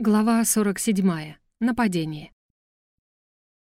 Глава 47. Нападение.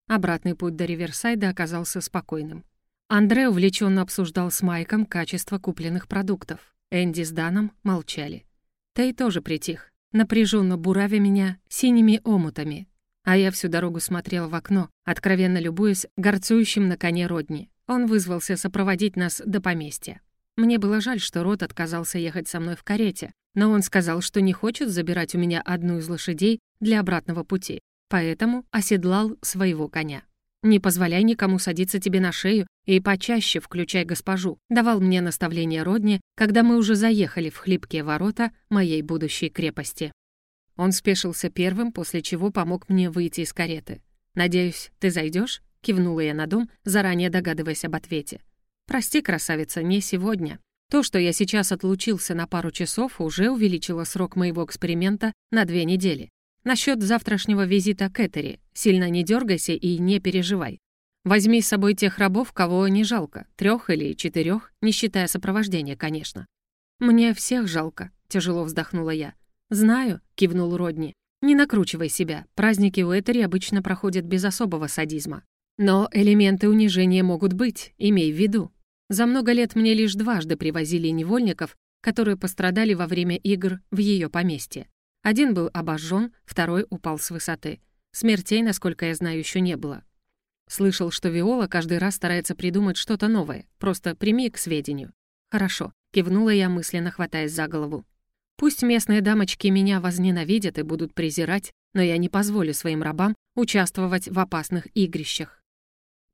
Обратный путь до Риверсайда оказался спокойным. Андре увлеченно обсуждал с Майком качество купленных продуктов. Энди с Даном молчали. Тей тоже притих, напряженно буравя меня синими омутами. А я всю дорогу смотрел в окно, откровенно любуясь горцующим на коне Родни. Он вызвался сопроводить нас до поместья. Мне было жаль, что Рот отказался ехать со мной в карете, но он сказал, что не хочет забирать у меня одну из лошадей для обратного пути, поэтому оседлал своего коня. «Не позволяй никому садиться тебе на шею и почаще включай госпожу», давал мне наставление Родни, когда мы уже заехали в хлипкие ворота моей будущей крепости. Он спешился первым, после чего помог мне выйти из кареты. «Надеюсь, ты зайдешь? кивнула я на дом, заранее догадываясь об ответе. «Прости, красавица, не сегодня. То, что я сейчас отлучился на пару часов, уже увеличило срок моего эксперимента на две недели. Насчет завтрашнего визита к Этери. Сильно не дергайся и не переживай. Возьми с собой тех рабов, кого не жалко, трех или четырех, не считая сопровождения, конечно. Мне всех жалко, тяжело вздохнула я. Знаю, кивнул Родни. Не накручивай себя. Праздники у Этери обычно проходят без особого садизма. Но элементы унижения могут быть, имей в виду. За много лет мне лишь дважды привозили невольников, которые пострадали во время игр в ее поместье. Один был обожжен, второй упал с высоты. Смертей, насколько я знаю, еще не было. Слышал, что Виола каждый раз старается придумать что-то новое. Просто прими к сведению. Хорошо, кивнула я мысленно, хватаясь за голову. Пусть местные дамочки меня возненавидят и будут презирать, но я не позволю своим рабам участвовать в опасных игрищах.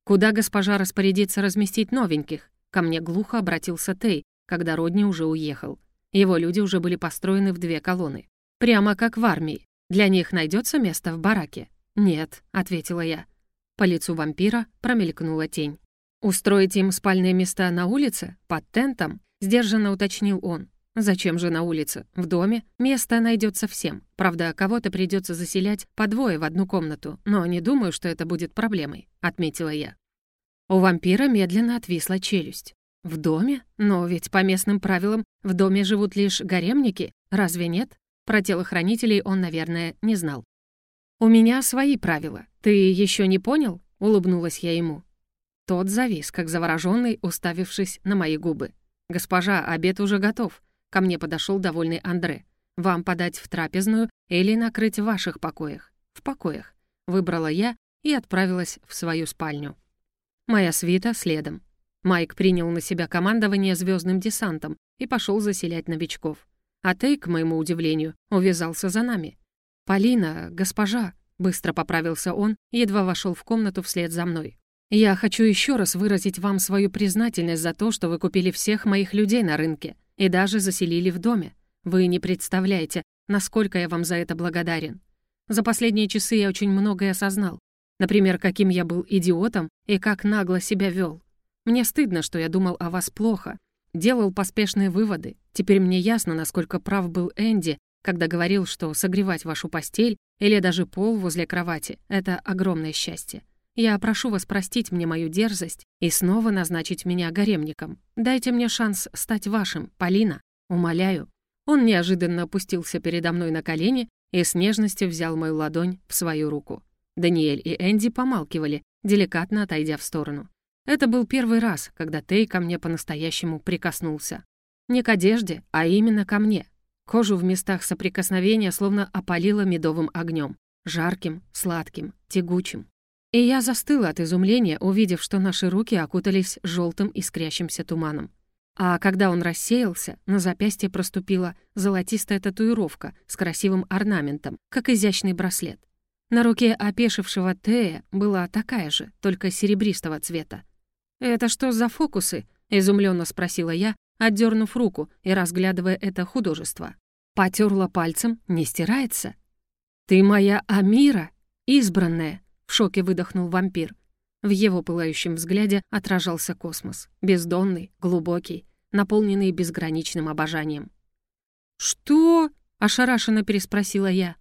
Куда госпожа распорядится разместить новеньких? Ко мне глухо обратился Тей, когда Родни уже уехал. Его люди уже были построены в две колонны. Прямо как в армии. Для них найдется место в бараке? «Нет», — ответила я. По лицу вампира промелькнула тень. «Устроить им спальные места на улице? Под тентом?» — сдержанно уточнил он. «Зачем же на улице? В доме? Место найдется всем. Правда, кого-то придется заселять по двое в одну комнату, но не думаю, что это будет проблемой», — отметила я. У вампира медленно отвисла челюсть. В доме? Но ведь по местным правилам в доме живут лишь гаремники, разве нет? Про телохранителей он, наверное, не знал. «У меня свои правила. Ты еще не понял?» — улыбнулась я ему. Тот завис, как завороженный, уставившись на мои губы. «Госпожа, обед уже готов». Ко мне подошел довольный Андре. «Вам подать в трапезную или накрыть в ваших покоях?» «В покоях», — выбрала я и отправилась в свою спальню. Моя свита следом. Майк принял на себя командование звездным десантом и пошел заселять новичков. А Тей, к моему удивлению, увязался за нами. «Полина, госпожа», — быстро поправился он, едва вошел в комнату вслед за мной. «Я хочу еще раз выразить вам свою признательность за то, что вы купили всех моих людей на рынке и даже заселили в доме. Вы не представляете, насколько я вам за это благодарен. За последние часы я очень многое осознал. Например, каким я был идиотом и как нагло себя вел. Мне стыдно, что я думал о вас плохо. Делал поспешные выводы. Теперь мне ясно, насколько прав был Энди, когда говорил, что согревать вашу постель или даже пол возле кровати — это огромное счастье. Я прошу вас простить мне мою дерзость и снова назначить меня гаремником. Дайте мне шанс стать вашим, Полина. Умоляю». Он неожиданно опустился передо мной на колени и с нежностью взял мою ладонь в свою руку. Даниэль и Энди помалкивали, деликатно отойдя в сторону. Это был первый раз, когда Тей ко мне по-настоящему прикоснулся. Не к одежде, а именно ко мне. Кожу в местах соприкосновения словно опалило медовым огнем, жарким, сладким, тягучим. И я застыла от изумления, увидев, что наши руки окутались желтым искрящимся туманом. А когда он рассеялся, на запястье проступила золотистая татуировка с красивым орнаментом, как изящный браслет. На руке опешившего Тея была такая же, только серебристого цвета. «Это что за фокусы?» — изумленно спросила я, отдернув руку и разглядывая это художество. Потерла пальцем, не стирается. «Ты моя Амира, избранная!» — в шоке выдохнул вампир. В его пылающем взгляде отражался космос, бездонный, глубокий, наполненный безграничным обожанием. «Что?» — ошарашенно переспросила я.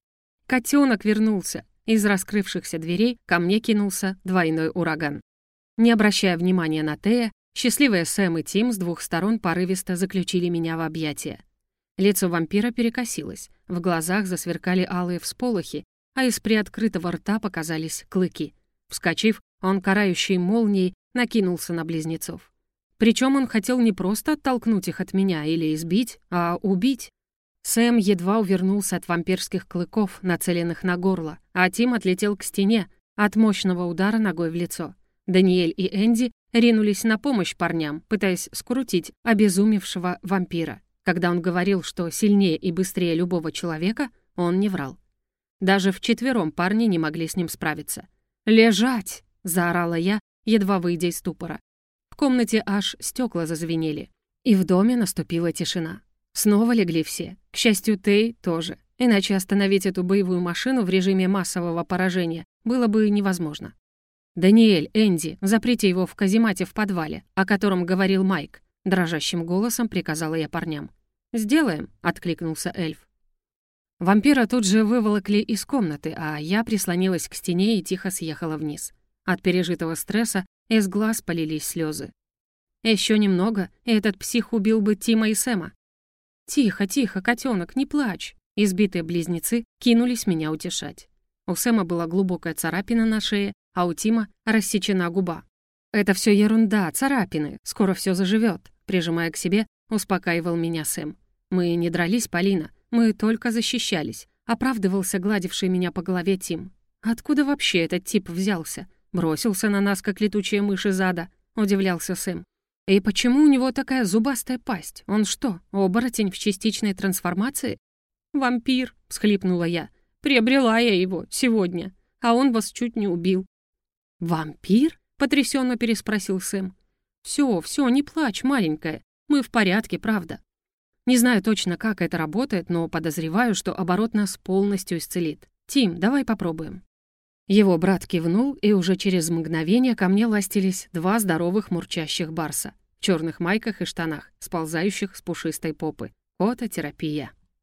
Котенок вернулся, из раскрывшихся дверей ко мне кинулся двойной ураган. Не обращая внимания на Тея, счастливые Сэм и Тим с двух сторон порывисто заключили меня в объятия. Лицо вампира перекосилось, В глазах засверкали алые всполохи, а из приоткрытого рта показались клыки. Вскочив, он карающей молнией накинулся на близнецов. Причем он хотел не просто оттолкнуть их от меня или избить, а убить. Сэм едва увернулся от вампирских клыков, нацеленных на горло, а Тим отлетел к стене от мощного удара ногой в лицо. Даниэль и Энди ринулись на помощь парням, пытаясь скрутить обезумевшего вампира. Когда он говорил, что сильнее и быстрее любого человека, он не врал. Даже вчетвером парни не могли с ним справиться. «Лежать!» — заорала я, едва выйдя из ступора комнате аж стекла зазвенели. И в доме наступила тишина. Снова легли все. К счастью, Тей тоже. Иначе остановить эту боевую машину в режиме массового поражения было бы невозможно. «Даниэль, Энди, заприте его в каземате в подвале, о котором говорил Майк», дрожащим голосом приказала я парням. «Сделаем», — откликнулся эльф. Вампира тут же выволокли из комнаты, а я прислонилась к стене и тихо съехала вниз. От пережитого стресса из глаз полились слезы. Еще немного, и этот псих убил бы Тима и Сэма. «Тихо, тихо, котенок, не плачь!» Избитые близнецы кинулись меня утешать. У Сэма была глубокая царапина на шее, а у Тима рассечена губа. «Это все ерунда, царапины, скоро все заживет», прижимая к себе, успокаивал меня Сэм. «Мы не дрались, Полина, мы только защищались», оправдывался гладивший меня по голове Тим. «Откуда вообще этот тип взялся? Бросился на нас, как летучая мышь из ада, удивлялся Сэм. И почему у него такая зубастая пасть? Он что, оборотень в частичной трансформации? Вампир, всхлипнула я. Приобрела я его сегодня, а он вас чуть не убил. Вампир? потрясенно переспросил Сэм. Все, все, не плачь, маленькая. Мы в порядке, правда. Не знаю точно, как это работает, но подозреваю, что оборот нас полностью исцелит. Тим, давай попробуем. Его брат кивнул, и уже через мгновение ко мне ластились два здоровых мурчащих барса черных майках и штанах, сползающих с пушистой попы. Кототерапия.